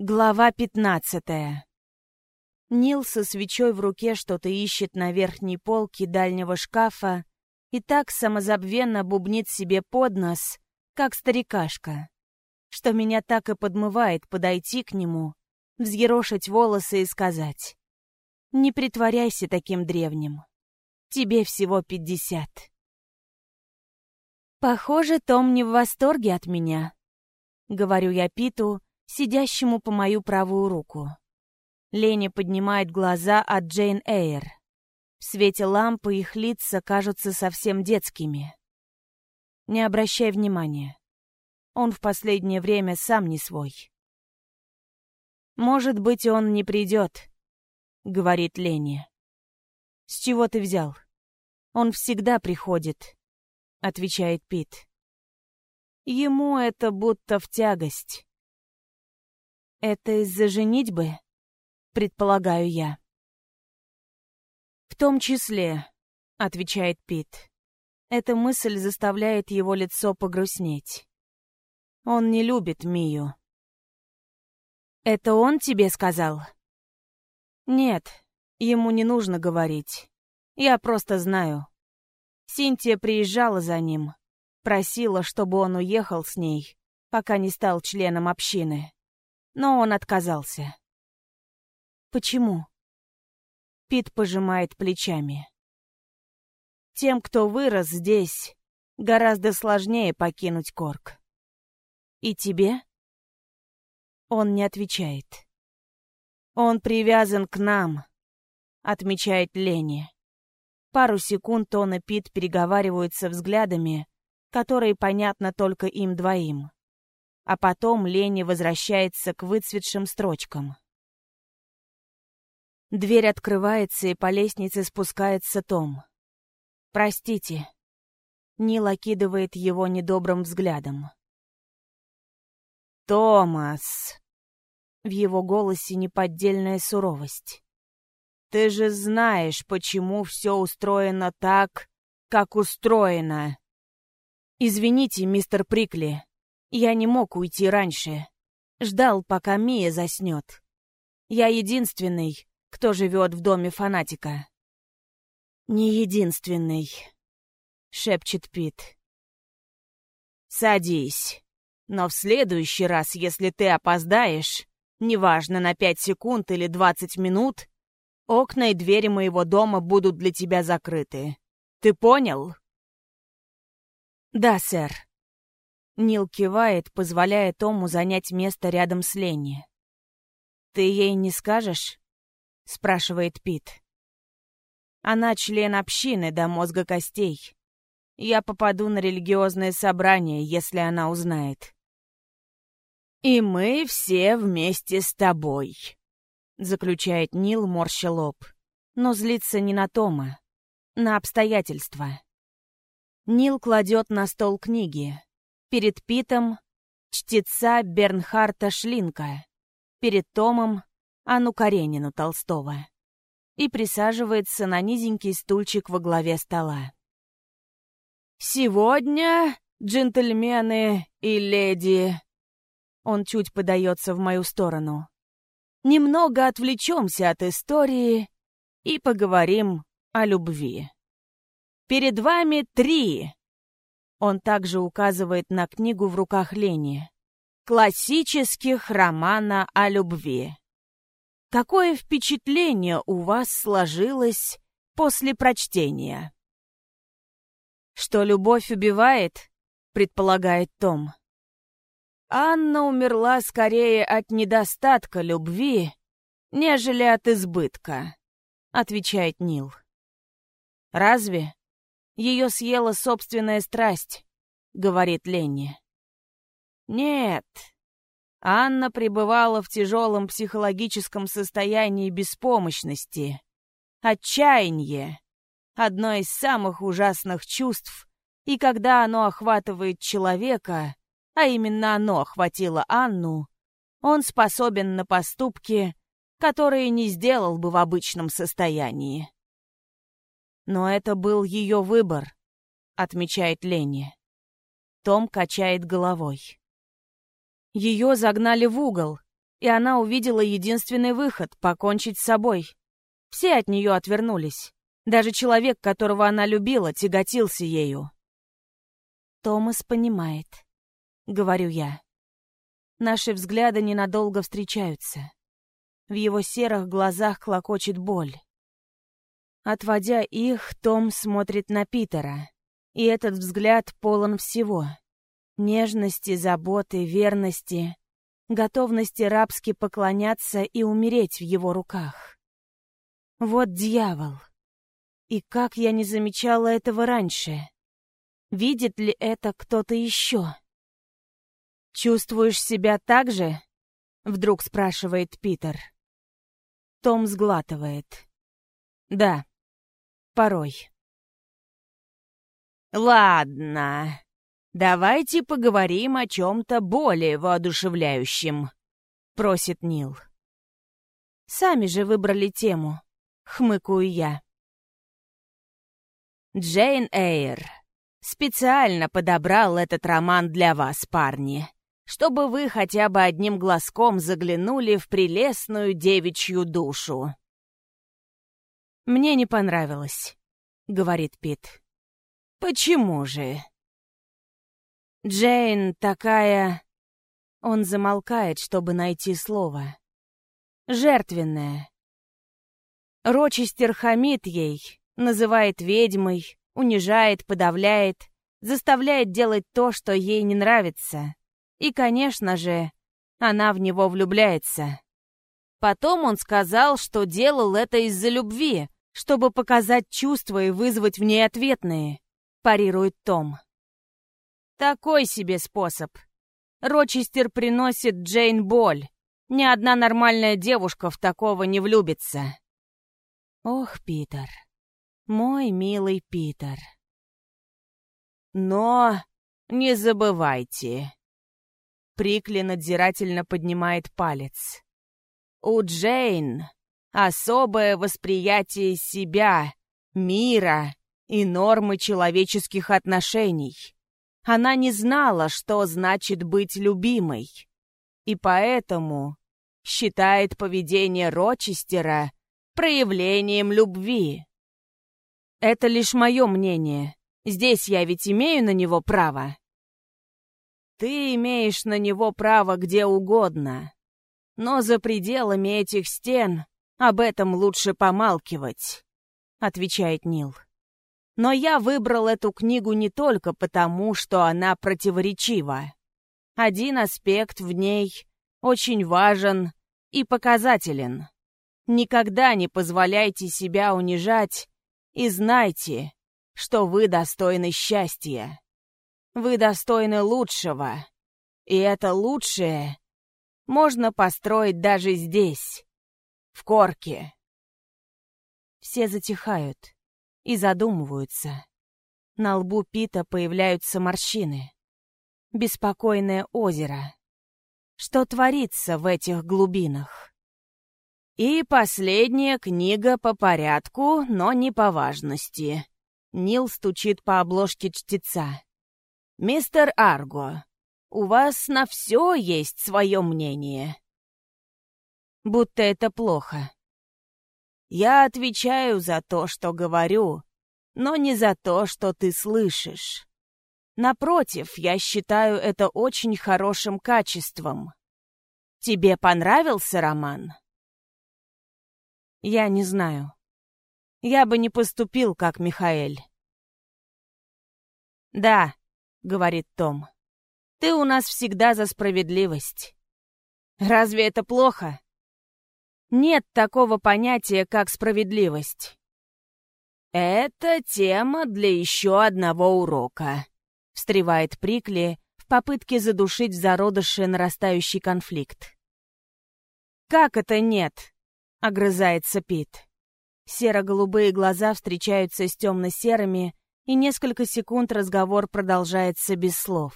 Глава пятнадцатая. Нил со свечой в руке что-то ищет на верхней полке дальнего шкафа и так самозабвенно бубнит себе под нос, как старикашка, что меня так и подмывает подойти к нему, взъерошить волосы и сказать «Не притворяйся таким древним. Тебе всего пятьдесят». «Похоже, Том не в восторге от меня», — говорю я Питу, сидящему по мою правую руку. Лени поднимает глаза от Джейн Эйр. В свете лампы их лица кажутся совсем детскими. Не обращай внимания. Он в последнее время сам не свой. «Может быть, он не придет», — говорит Лени. «С чего ты взял? Он всегда приходит», — отвечает Пит. Ему это будто в тягость. Это из-за женитьбы? Предполагаю я. В том числе, отвечает Пит. Эта мысль заставляет его лицо погрустнеть. Он не любит Мию. Это он тебе сказал? Нет, ему не нужно говорить. Я просто знаю. Синтия приезжала за ним, просила, чтобы он уехал с ней, пока не стал членом общины но он отказался. Почему? Пит пожимает плечами. Тем, кто вырос здесь, гораздо сложнее покинуть Корк. И тебе? Он не отвечает. Он привязан к нам, отмечает Лени. Пару секунд он и Пит переговариваются взглядами, которые понятны только им двоим а потом Лени возвращается к выцветшим строчкам. Дверь открывается, и по лестнице спускается Том. «Простите». Нил окидывает его недобрым взглядом. «Томас!» В его голосе неподдельная суровость. «Ты же знаешь, почему все устроено так, как устроено!» «Извините, мистер Прикли», я не мог уйти раньше. Ждал, пока Мия заснет. Я единственный, кто живет в доме фанатика. «Не единственный», — шепчет Пит. «Садись. Но в следующий раз, если ты опоздаешь, неважно, на пять секунд или двадцать минут, окна и двери моего дома будут для тебя закрыты. Ты понял?» «Да, сэр», Нил кивает, позволяя Тому занять место рядом с Ленни. «Ты ей не скажешь?» — спрашивает Пит. «Она член общины до мозга костей. Я попаду на религиозное собрание, если она узнает». «И мы все вместе с тобой», — заключает Нил, морща лоб. Но злится не на Тома, на обстоятельства. Нил кладет на стол книги, Перед Питом — чтеца Бернхарта Шлинка. Перед Томом — Анну Каренину Толстого. И присаживается на низенький стульчик во главе стола. «Сегодня, джентльмены и леди...» Он чуть подается в мою сторону. «Немного отвлечемся от истории и поговорим о любви. Перед вами три он также указывает на книгу в руках Лени. «Классических романа о любви». Какое впечатление у вас сложилось после прочтения? Что любовь убивает, предполагает Том. Анна умерла скорее от недостатка любви, нежели от избытка, отвечает Нил. Разве? Ее съела собственная страсть, говорит Ленни. Нет. Анна пребывала в тяжелом психологическом состоянии беспомощности. Отчаяние. Одно из самых ужасных чувств. И когда оно охватывает человека, а именно оно охватило Анну, он способен на поступки, которые не сделал бы в обычном состоянии. Но это был ее выбор, отмечает Ленни. Том качает головой. Ее загнали в угол, и она увидела единственный выход — покончить с собой. Все от нее отвернулись. Даже человек, которого она любила, тяготился ею. «Томас понимает», — говорю я. Наши взгляды ненадолго встречаются. В его серых глазах клокочет боль. Отводя их, Том смотрит на Питера. И этот взгляд полон всего. Нежности, заботы, верности, готовности рабски поклоняться и умереть в его руках. Вот дьявол. И как я не замечала этого раньше? Видит ли это кто-то еще? «Чувствуешь себя так же?» — вдруг спрашивает Питер. Том сглатывает. «Да, порой». «Ладно, давайте поговорим о чем-то более воодушевляющем», — просит Нил. «Сами же выбрали тему», — хмыкаю я. Джейн Эйр специально подобрал этот роман для вас, парни, чтобы вы хотя бы одним глазком заглянули в прелестную девичью душу. «Мне не понравилось», — говорит Пит. «Почему же?» «Джейн такая...» Он замолкает, чтобы найти слово. «Жертвенная». Рочестер хамит ей, называет ведьмой, унижает, подавляет, заставляет делать то, что ей не нравится. И, конечно же, она в него влюбляется. Потом он сказал, что делал это из-за любви, чтобы показать чувства и вызвать в ней ответные парирует Том. Такой себе способ. Рочестер приносит Джейн боль. Ни одна нормальная девушка в такого не влюбится. Ох, Питер. Мой милый Питер. Но не забывайте. Прикли надзирательно поднимает палец. У Джейн особое восприятие себя, мира и нормы человеческих отношений. Она не знала, что значит быть любимой, и поэтому считает поведение Рочестера проявлением любви. Это лишь мое мнение. Здесь я ведь имею на него право. Ты имеешь на него право где угодно. Но за пределами этих стен об этом лучше помалкивать, отвечает Нил. Но я выбрал эту книгу не только потому, что она противоречива. Один аспект в ней очень важен и показателен. Никогда не позволяйте себя унижать и знайте, что вы достойны счастья. Вы достойны лучшего. И это лучшее можно построить даже здесь, в корке. Все затихают и задумываются. На лбу Пита появляются морщины. Беспокойное озеро. Что творится в этих глубинах? И последняя книга по порядку, но не по важности. Нил стучит по обложке чтеца. «Мистер Арго, у вас на все есть свое мнение». Будто это плохо. Я отвечаю за то, что говорю, но не за то, что ты слышишь. Напротив, я считаю это очень хорошим качеством. Тебе понравился роман? Я не знаю. Я бы не поступил, как Михаэль. «Да», — говорит Том, — «ты у нас всегда за справедливость. Разве это плохо?» Нет такого понятия, как справедливость. «Это тема для еще одного урока», — встревает Прикли в попытке задушить в зародыше нарастающий конфликт. «Как это нет?» — огрызается Пит. Серо-голубые глаза встречаются с темно-серыми, и несколько секунд разговор продолжается без слов.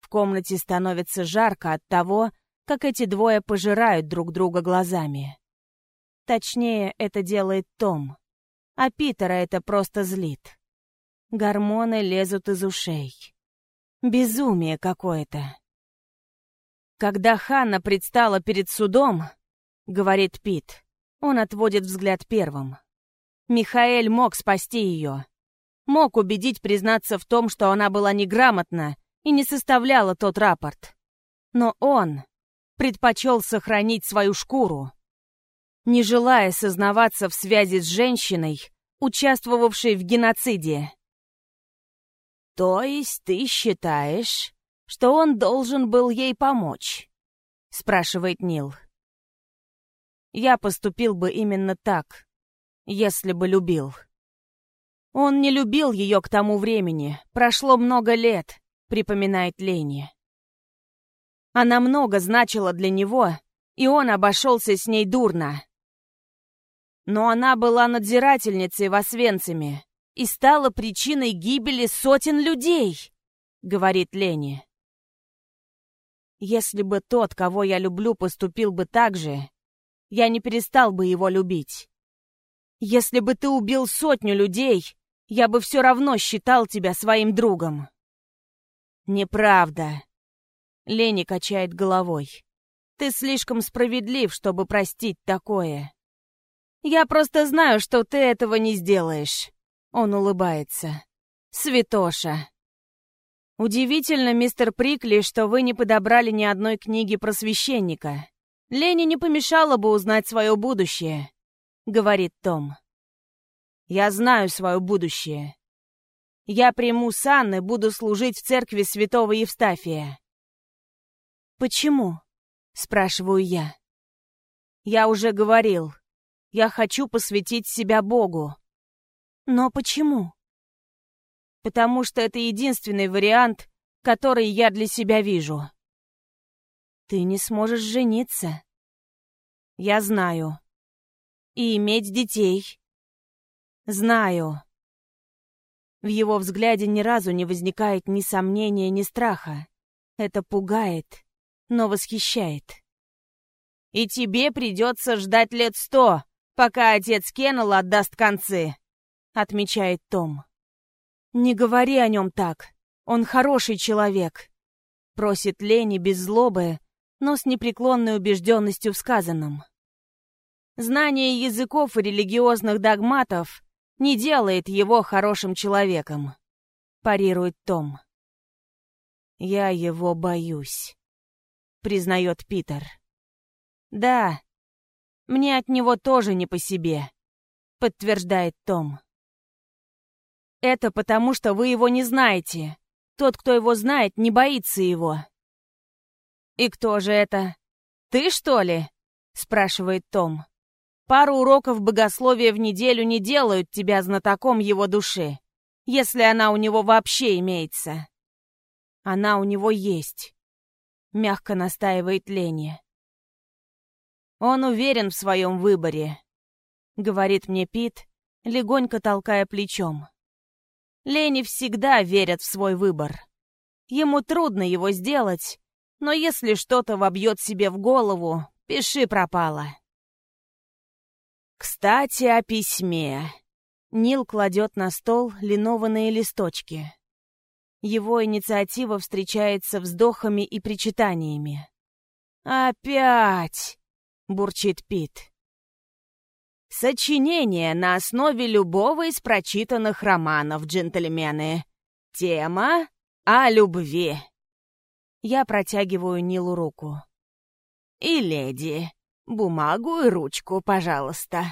В комнате становится жарко от того, как эти двое пожирают друг друга глазами. Точнее, это делает Том, а Питера это просто злит. Гормоны лезут из ушей. Безумие какое-то. Когда Ханна предстала перед судом, говорит Пит, он отводит взгляд первым. Михаэль мог спасти ее. Мог убедить признаться в том, что она была неграмотна и не составляла тот рапорт. Но он предпочел сохранить свою шкуру, не желая сознаваться в связи с женщиной, участвовавшей в геноциде. «То есть ты считаешь, что он должен был ей помочь?» — спрашивает Нил. «Я поступил бы именно так, если бы любил». «Он не любил ее к тому времени, прошло много лет», — припоминает Лени. Она много значила для него, и он обошелся с ней дурно. Но она была надзирательницей в Освенциме и стала причиной гибели сотен людей, говорит Лени. Если бы тот, кого я люблю, поступил бы так же, я не перестал бы его любить. Если бы ты убил сотню людей, я бы все равно считал тебя своим другом. Неправда. Лени качает головой. Ты слишком справедлив, чтобы простить такое. Я просто знаю, что ты этого не сделаешь. Он улыбается. Святоша. «Удивительно, мистер Прикли, что вы не подобрали ни одной книги про священника. Лене не помешало бы узнать свое будущее», — говорит Том. «Я знаю свое будущее. Я приму сан и буду служить в церкви святого Евстафия». «Почему?» — спрашиваю я. «Я уже говорил, я хочу посвятить себя Богу». «Но почему?» потому что это единственный вариант, который я для себя вижу. Ты не сможешь жениться. Я знаю. И иметь детей. Знаю. В его взгляде ни разу не возникает ни сомнения, ни страха. Это пугает, но восхищает. И тебе придется ждать лет сто, пока отец Кеннелл отдаст концы, отмечает Том. «Не говори о нем так. Он хороший человек», — просит Лени без злобы, но с непреклонной убежденностью в сказанном. Знание языков и религиозных догматов не делает его хорошим человеком, парирует Том. «Я его боюсь», — признает Питер. «Да, мне от него тоже не по себе», — подтверждает Том. Это потому, что вы его не знаете. Тот, кто его знает, не боится его. «И кто же это? Ты, что ли?» — спрашивает Том. «Пару уроков богословия в неделю не делают тебя знатоком его души, если она у него вообще имеется». «Она у него есть», — мягко настаивает Лени. «Он уверен в своем выборе», — говорит мне Пит, легонько толкая плечом. Лени всегда верят в свой выбор. Ему трудно его сделать, но если что-то вобьет себе в голову, пиши пропало. Кстати, о письме. Нил кладет на стол линованные листочки. Его инициатива встречается вздохами и причитаниями. «Опять!» — бурчит Пит. Сочинение на основе любого из прочитанных романов, джентльмены. Тема о любви. Я протягиваю Нилу руку. И леди, бумагу и ручку, пожалуйста.